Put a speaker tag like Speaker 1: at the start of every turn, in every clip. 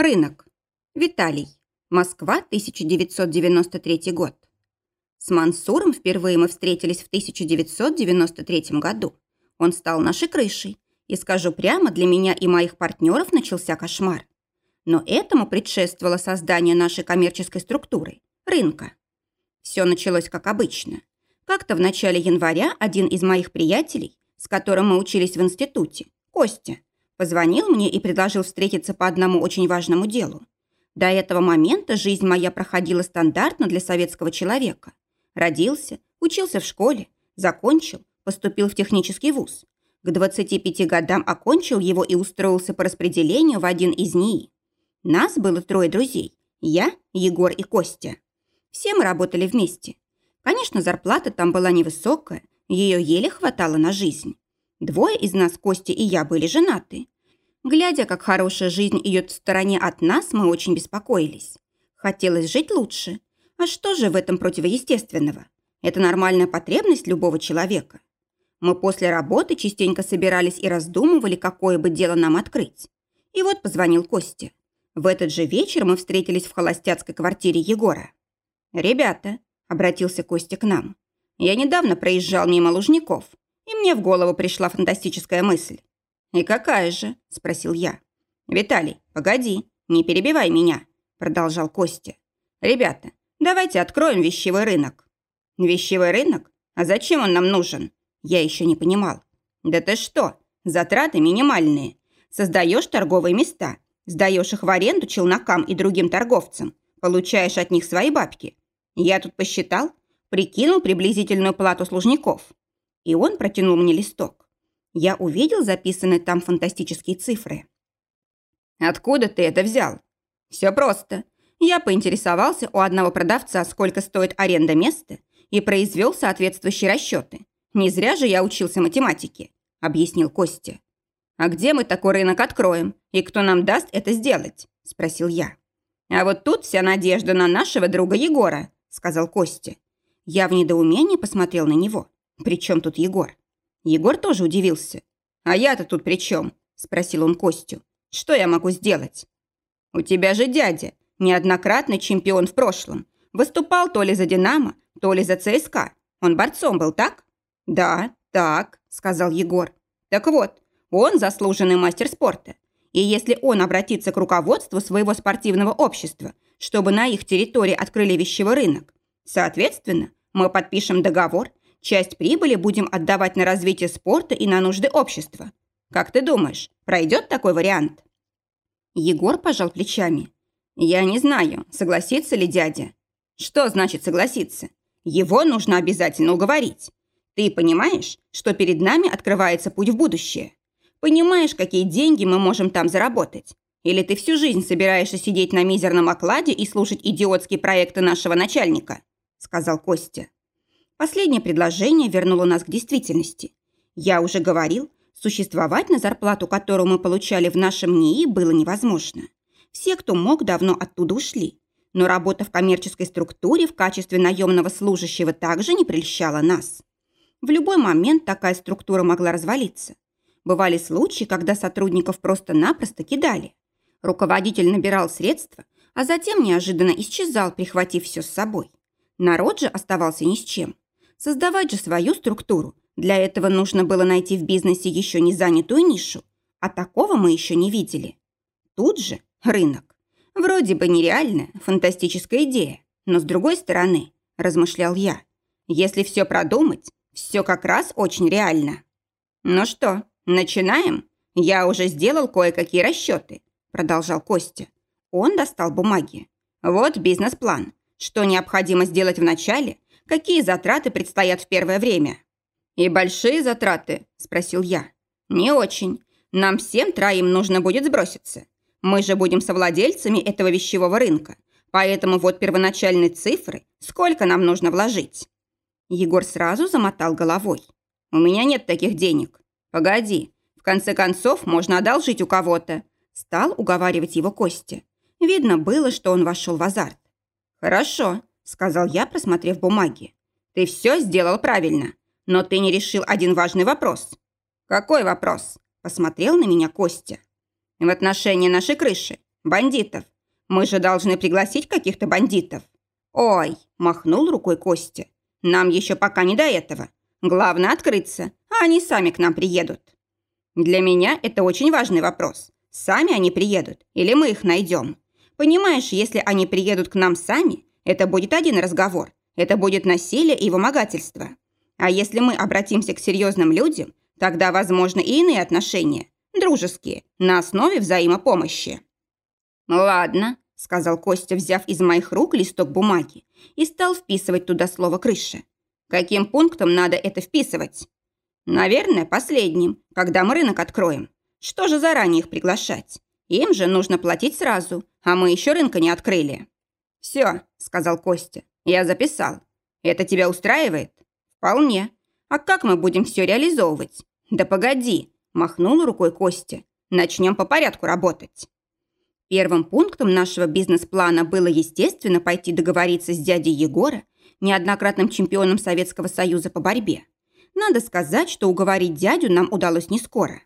Speaker 1: Рынок. Виталий. Москва, 1993 год. С Мансуром впервые мы встретились в 1993 году. Он стал нашей крышей. И скажу прямо, для меня и моих партнеров начался кошмар. Но этому предшествовало создание нашей коммерческой структуры – рынка. Все началось как обычно. Как-то в начале января один из моих приятелей, с которым мы учились в институте, Костя, Позвонил мне и предложил встретиться по одному очень важному делу. До этого момента жизнь моя проходила стандартно для советского человека. Родился, учился в школе, закончил, поступил в технический вуз. К 25 годам окончил его и устроился по распределению в один из НИИ. Нас было трое друзей. Я, Егор и Костя. Все мы работали вместе. Конечно, зарплата там была невысокая, ее еле хватало на жизнь. Двое из нас, Костя и я, были женаты. Глядя, как хорошая жизнь идет в стороне от нас, мы очень беспокоились. Хотелось жить лучше. А что же в этом противоестественного? Это нормальная потребность любого человека. Мы после работы частенько собирались и раздумывали, какое бы дело нам открыть. И вот позвонил Костя. В этот же вечер мы встретились в холостяцкой квартире Егора. «Ребята», — обратился Костя к нам, — «я недавно проезжал мимо Лужников и мне в голову пришла фантастическая мысль. «И какая же?» – спросил я. «Виталий, погоди, не перебивай меня», – продолжал Костя. «Ребята, давайте откроем вещевой рынок». «Вещевой рынок? А зачем он нам нужен?» Я еще не понимал. «Да ты что? Затраты минимальные. Создаешь торговые места, сдаешь их в аренду челнокам и другим торговцам, получаешь от них свои бабки. Я тут посчитал, прикинул приблизительную плату служников и он протянул мне листок. Я увидел записанные там фантастические цифры. «Откуда ты это взял?» «Все просто. Я поинтересовался у одного продавца, сколько стоит аренда места, и произвел соответствующие расчеты. Не зря же я учился математике», – объяснил Костя. «А где мы такой рынок откроем? И кто нам даст это сделать?» – спросил я. «А вот тут вся надежда на нашего друга Егора», – сказал Костя. Я в недоумении посмотрел на него. «При чем тут Егор?» Егор тоже удивился. «А я-то тут при чем?» – спросил он Костю. «Что я могу сделать?» «У тебя же дядя, неоднократный чемпион в прошлом. Выступал то ли за «Динамо», то ли за ЦСКА. Он борцом был, так?» «Да, так», – сказал Егор. «Так вот, он заслуженный мастер спорта. И если он обратится к руководству своего спортивного общества, чтобы на их территории открыли вещевой рынок, соответственно, мы подпишем договор Часть прибыли будем отдавать на развитие спорта и на нужды общества. Как ты думаешь, пройдет такой вариант?» Егор пожал плечами. «Я не знаю, согласится ли дядя». «Что значит согласиться? Его нужно обязательно уговорить. Ты понимаешь, что перед нами открывается путь в будущее? Понимаешь, какие деньги мы можем там заработать? Или ты всю жизнь собираешься сидеть на мизерном окладе и слушать идиотские проекты нашего начальника?» Сказал Костя. Последнее предложение вернуло нас к действительности. Я уже говорил, существовать на зарплату, которую мы получали в нашем НИИ, было невозможно. Все, кто мог, давно оттуда ушли. Но работа в коммерческой структуре в качестве наемного служащего также не прельщала нас. В любой момент такая структура могла развалиться. Бывали случаи, когда сотрудников просто-напросто кидали. Руководитель набирал средства, а затем неожиданно исчезал, прихватив все с собой. Народ же оставался ни с чем. Создавать же свою структуру. Для этого нужно было найти в бизнесе еще не занятую нишу. А такого мы еще не видели. Тут же рынок. Вроде бы нереальная, фантастическая идея. Но с другой стороны, размышлял я, если все продумать, все как раз очень реально. Ну что, начинаем? Я уже сделал кое-какие расчеты, продолжал Костя. Он достал бумаги. Вот бизнес-план. Что необходимо сделать вначале, Какие затраты предстоят в первое время?» «И большие затраты?» – спросил я. «Не очень. Нам всем троим нужно будет сброситься. Мы же будем совладельцами этого вещевого рынка. Поэтому вот первоначальные цифры, сколько нам нужно вложить». Егор сразу замотал головой. «У меня нет таких денег. Погоди, в конце концов можно одолжить у кого-то». Стал уговаривать его Костя. Видно было, что он вошел в азарт. «Хорошо, сказал я, просмотрев бумаги. «Ты все сделал правильно, но ты не решил один важный вопрос». «Какой вопрос?» – посмотрел на меня Костя. «В отношении нашей крыши. Бандитов. Мы же должны пригласить каких-то бандитов. Ой, махнул рукой Костя. Нам еще пока не до этого. Главное открыться, а они сами к нам приедут. Для меня это очень важный вопрос. Сами они приедут или мы их найдем? Понимаешь, если они приедут к нам сами, это будет один разговор. Это будет насилие и вымогательство. А если мы обратимся к серьезным людям, тогда возможны и иные отношения, дружеские, на основе взаимопомощи. «Ладно», – сказал Костя, взяв из моих рук листок бумаги и стал вписывать туда слово «крыша». «Каким пунктом надо это вписывать?» «Наверное, последним, когда мы рынок откроем. Что же заранее их приглашать? Им же нужно платить сразу, а мы еще рынка не открыли». «Все», – сказал Костя, – «я записал. Это тебя устраивает?» «Вполне. А как мы будем все реализовывать?» «Да погоди», – махнул рукой Костя. «Начнем по порядку работать». Первым пунктом нашего бизнес-плана было, естественно, пойти договориться с дядей Егора, неоднократным чемпионом Советского Союза по борьбе. Надо сказать, что уговорить дядю нам удалось не скоро.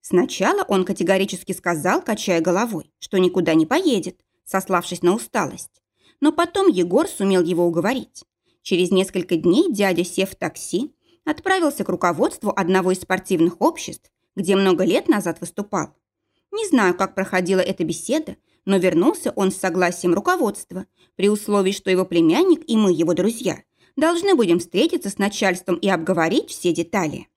Speaker 1: Сначала он категорически сказал, качая головой, что никуда не поедет, сославшись на усталость. Но потом Егор сумел его уговорить. Через несколько дней дядя, сев в такси, отправился к руководству одного из спортивных обществ, где много лет назад выступал. Не знаю, как проходила эта беседа, но вернулся он с согласием руководства, при условии, что его племянник и мы, его друзья, должны будем встретиться с начальством и обговорить все детали.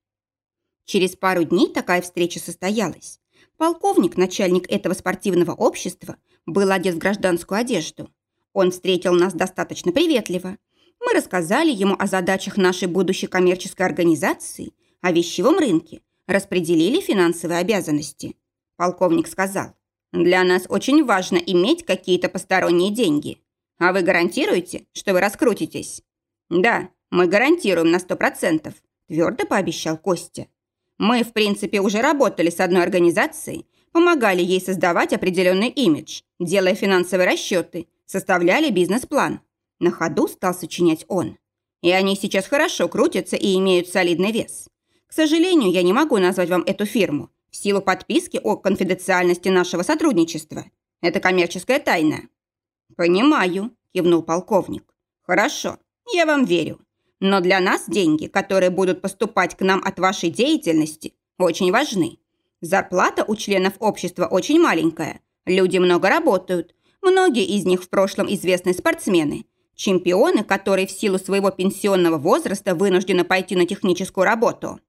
Speaker 1: Через пару дней такая встреча состоялась. Полковник, начальник этого спортивного общества, был одет в гражданскую одежду. Он встретил нас достаточно приветливо. Мы рассказали ему о задачах нашей будущей коммерческой организации, о вещевом рынке, распределили финансовые обязанности. Полковник сказал, «Для нас очень важно иметь какие-то посторонние деньги. А вы гарантируете, что вы раскрутитесь?» «Да, мы гарантируем на сто процентов», – твердо пообещал Костя. «Мы, в принципе, уже работали с одной организацией, помогали ей создавать определенный имидж, делая финансовые расчеты, составляли бизнес-план. На ходу стал сочинять он. И они сейчас хорошо крутятся и имеют солидный вес. К сожалению, я не могу назвать вам эту фирму в силу подписки о конфиденциальности нашего сотрудничества. Это коммерческая тайна». «Понимаю», – кивнул полковник. «Хорошо, я вам верю. Но для нас деньги, которые будут поступать к нам от вашей деятельности, очень важны. Зарплата у членов общества очень маленькая. Люди много работают. Многие из них в прошлом известные спортсмены. Чемпионы, которые в силу своего пенсионного возраста вынуждены пойти на техническую работу.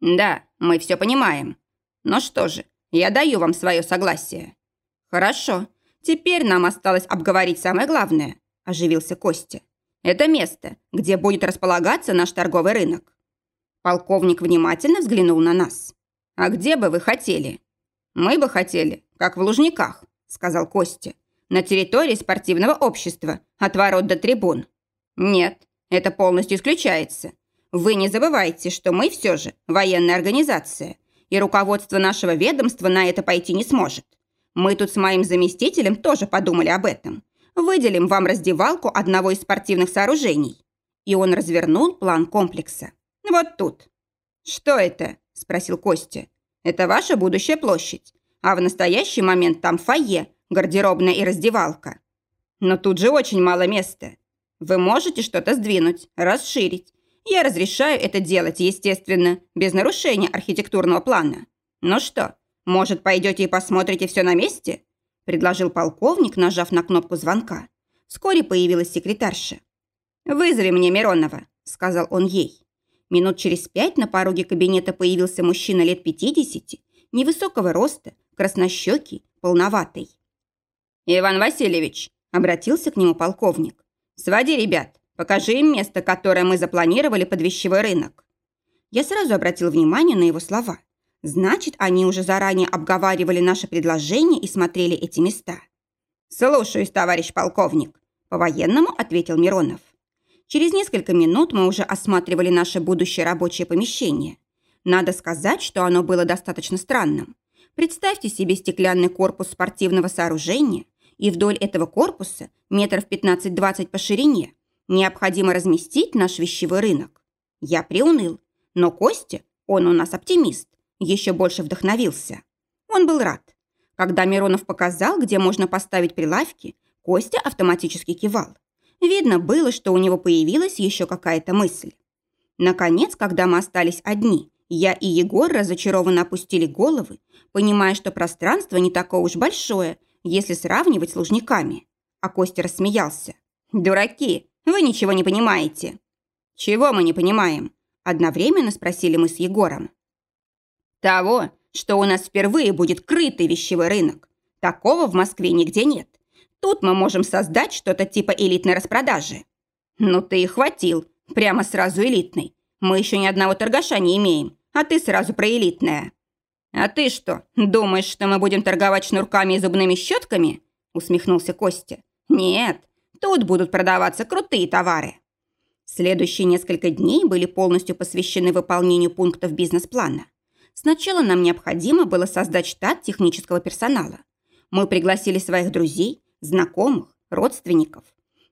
Speaker 1: Да, мы все понимаем. Но что же, я даю вам свое согласие. Хорошо. Теперь нам осталось обговорить самое главное, оживился Костя. Это место, где будет располагаться наш торговый рынок. Полковник внимательно взглянул на нас. «А где бы вы хотели?» «Мы бы хотели, как в Лужниках», — сказал Костя. «На территории спортивного общества, от ворот до трибун». «Нет, это полностью исключается. Вы не забывайте, что мы все же военная организация, и руководство нашего ведомства на это пойти не сможет. Мы тут с моим заместителем тоже подумали об этом. Выделим вам раздевалку одного из спортивных сооружений». И он развернул план комплекса. «Вот тут». «Что это?» – спросил Костя. «Это ваша будущая площадь. А в настоящий момент там фойе, гардеробная и раздевалка. Но тут же очень мало места. Вы можете что-то сдвинуть, расширить. Я разрешаю это делать, естественно, без нарушения архитектурного плана. Ну что, может, пойдете и посмотрите все на месте?» – предложил полковник, нажав на кнопку звонка. Вскоре появилась секретарша. «Вызови мне Миронова», – сказал он ей. Минут через пять на пороге кабинета появился мужчина лет 50, невысокого роста, краснощекий, полноватый. «Иван Васильевич», – обратился к нему полковник, – «своди ребят, покажи им место, которое мы запланировали под вещевой рынок». Я сразу обратил внимание на его слова. Значит, они уже заранее обговаривали наше предложение и смотрели эти места. «Слушаюсь, товарищ полковник», – по-военному ответил Миронов. Через несколько минут мы уже осматривали наше будущее рабочее помещение. Надо сказать, что оно было достаточно странным. Представьте себе стеклянный корпус спортивного сооружения, и вдоль этого корпуса, метров 15-20 по ширине, необходимо разместить наш вещевой рынок. Я приуныл, но Костя, он у нас оптимист, еще больше вдохновился. Он был рад. Когда Миронов показал, где можно поставить прилавки, Костя автоматически кивал. Видно было, что у него появилась еще какая-то мысль. Наконец, когда мы остались одни, я и Егор разочарованно опустили головы, понимая, что пространство не такое уж большое, если сравнивать с лужниками. А Костя рассмеялся. «Дураки, вы ничего не понимаете». «Чего мы не понимаем?» Одновременно спросили мы с Егором. «Того, что у нас впервые будет крытый вещевой рынок. Такого в Москве нигде нет. Тут мы можем создать что-то типа элитной распродажи». «Ну ты и хватил. Прямо сразу элитный. Мы еще ни одного торгаша не имеем, а ты сразу про элитное». «А ты что, думаешь, что мы будем торговать шнурками и зубными щетками?» усмехнулся Костя. «Нет, тут будут продаваться крутые товары». Следующие несколько дней были полностью посвящены выполнению пунктов бизнес-плана. Сначала нам необходимо было создать штат технического персонала. Мы пригласили своих друзей, знакомых, родственников.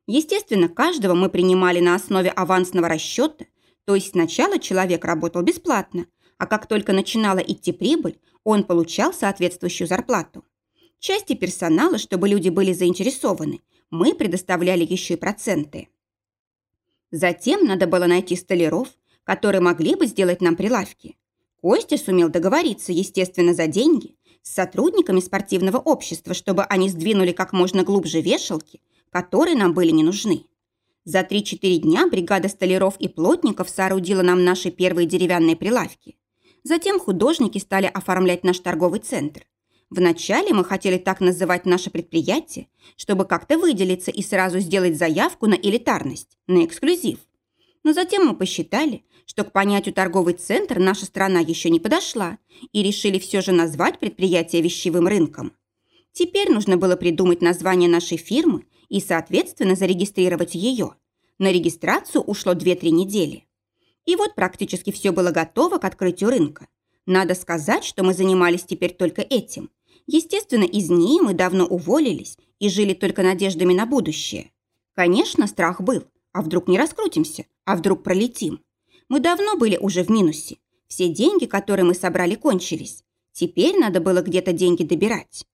Speaker 1: Естественно, каждого мы принимали на основе авансного расчета, то есть сначала человек работал бесплатно, а как только начинала идти прибыль, он получал соответствующую зарплату. Части персонала, чтобы люди были заинтересованы, мы предоставляли еще и проценты. Затем надо было найти столяров, которые могли бы сделать нам прилавки. Костя сумел договориться, естественно, за деньги, с сотрудниками спортивного общества, чтобы они сдвинули как можно глубже вешалки, которые нам были не нужны. За 3-4 дня бригада столяров и плотников соорудила нам наши первые деревянные прилавки. Затем художники стали оформлять наш торговый центр. Вначале мы хотели так называть наше предприятие, чтобы как-то выделиться и сразу сделать заявку на элитарность, на эксклюзив. Но затем мы посчитали, что к понятию торговый центр наша страна еще не подошла и решили все же назвать предприятие вещевым рынком. Теперь нужно было придумать название нашей фирмы и, соответственно, зарегистрировать ее. На регистрацию ушло 2-3 недели. И вот практически все было готово к открытию рынка. Надо сказать, что мы занимались теперь только этим. Естественно, из ней мы давно уволились и жили только надеждами на будущее. Конечно, страх был. А вдруг не раскрутимся? А вдруг пролетим? Мы давно были уже в минусе. Все деньги, которые мы собрали, кончились. Теперь надо было где-то деньги добирать.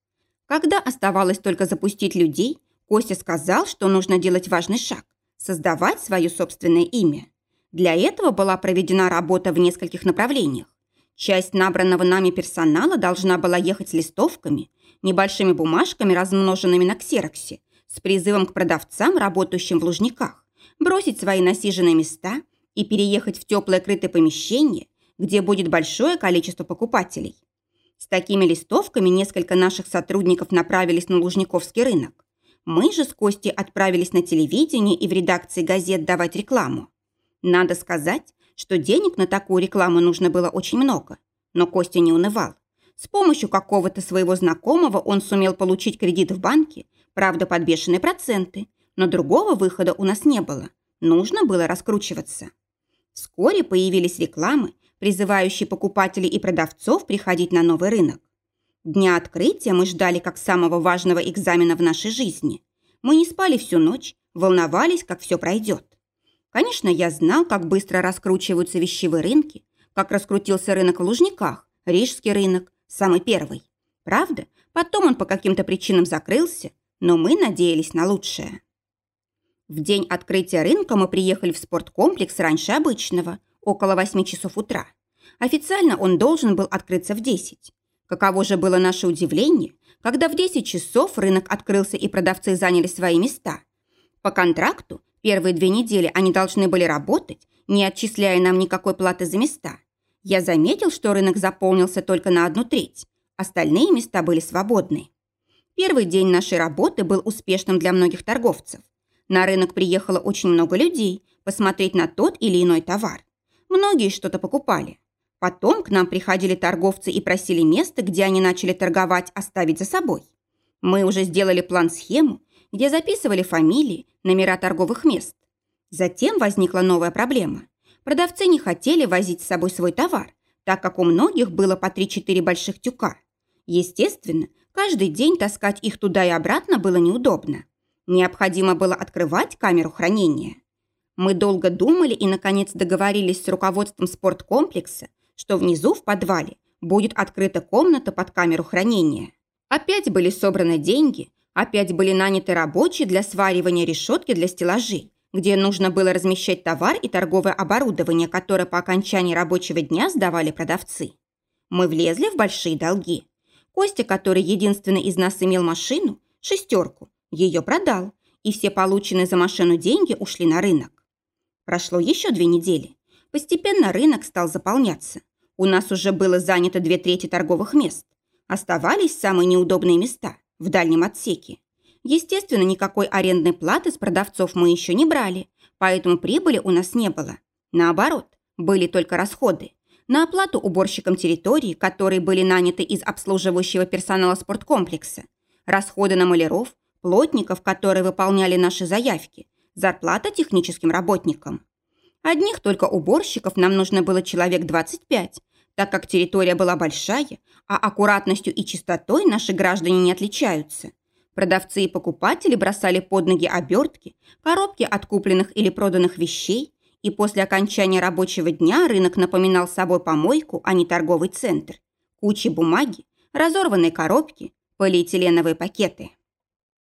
Speaker 1: Когда оставалось только запустить людей, Костя сказал, что нужно делать важный шаг – создавать свое собственное имя. Для этого была проведена работа в нескольких направлениях. Часть набранного нами персонала должна была ехать с листовками, небольшими бумажками, размноженными на ксероксе, с призывом к продавцам, работающим в Лужниках, бросить свои насиженные места и переехать в теплое крытое помещение, где будет большое количество покупателей. С такими листовками несколько наших сотрудников направились на Лужниковский рынок. Мы же с Костей отправились на телевидение и в редакции газет давать рекламу. Надо сказать, что денег на такую рекламу нужно было очень много. Но Костя не унывал. С помощью какого-то своего знакомого он сумел получить кредит в банке, правда, под бешеные проценты, но другого выхода у нас не было. Нужно было раскручиваться. Вскоре появились рекламы, призывающие покупателей и продавцов приходить на новый рынок. Дня открытия мы ждали как самого важного экзамена в нашей жизни. Мы не спали всю ночь, волновались, как все пройдет. Конечно, я знал, как быстро раскручиваются вещевые рынки, как раскрутился рынок в Лужниках, Рижский рынок, самый первый. Правда, потом он по каким-то причинам закрылся, но мы надеялись на лучшее. В день открытия рынка мы приехали в спорткомплекс раньше обычного, около 8 часов утра. Официально он должен был открыться в 10. Каково же было наше удивление, когда в 10 часов рынок открылся и продавцы заняли свои места. По контракту Первые две недели они должны были работать, не отчисляя нам никакой платы за места. Я заметил, что рынок заполнился только на одну треть. Остальные места были свободны. Первый день нашей работы был успешным для многих торговцев. На рынок приехало очень много людей посмотреть на тот или иной товар. Многие что-то покупали. Потом к нам приходили торговцы и просили место, где они начали торговать, оставить за собой. Мы уже сделали план-схему, где записывали фамилии, номера торговых мест. Затем возникла новая проблема. Продавцы не хотели возить с собой свой товар, так как у многих было по 3-4 больших тюка. Естественно, каждый день таскать их туда и обратно было неудобно. Необходимо было открывать камеру хранения. Мы долго думали и, наконец, договорились с руководством спорткомплекса, что внизу в подвале будет открыта комната под камеру хранения. Опять были собраны деньги, опять были наняты рабочие для сваривания решетки для стеллажей, где нужно было размещать товар и торговое оборудование, которое по окончании рабочего дня сдавали продавцы. Мы влезли в большие долги. Костя, который единственный из нас имел машину, шестерку, ее продал, и все полученные за машину деньги ушли на рынок. Прошло еще две недели. Постепенно рынок стал заполняться. У нас уже было занято две трети торговых мест. Оставались самые неудобные места в дальнем отсеке. Естественно, никакой арендной платы с продавцов мы еще не брали, поэтому прибыли у нас не было. Наоборот, были только расходы. На оплату уборщикам территории, которые были наняты из обслуживающего персонала спорткомплекса. Расходы на маляров, плотников, которые выполняли наши заявки. Зарплата техническим работникам. Одних только уборщиков нам нужно было человек 25, так как территория была большая, а аккуратностью и чистотой наши граждане не отличаются. Продавцы и покупатели бросали под ноги обертки, коробки от купленных или проданных вещей, и после окончания рабочего дня рынок напоминал собой помойку, а не торговый центр. Кучи бумаги, разорванные коробки, полиэтиленовые пакеты.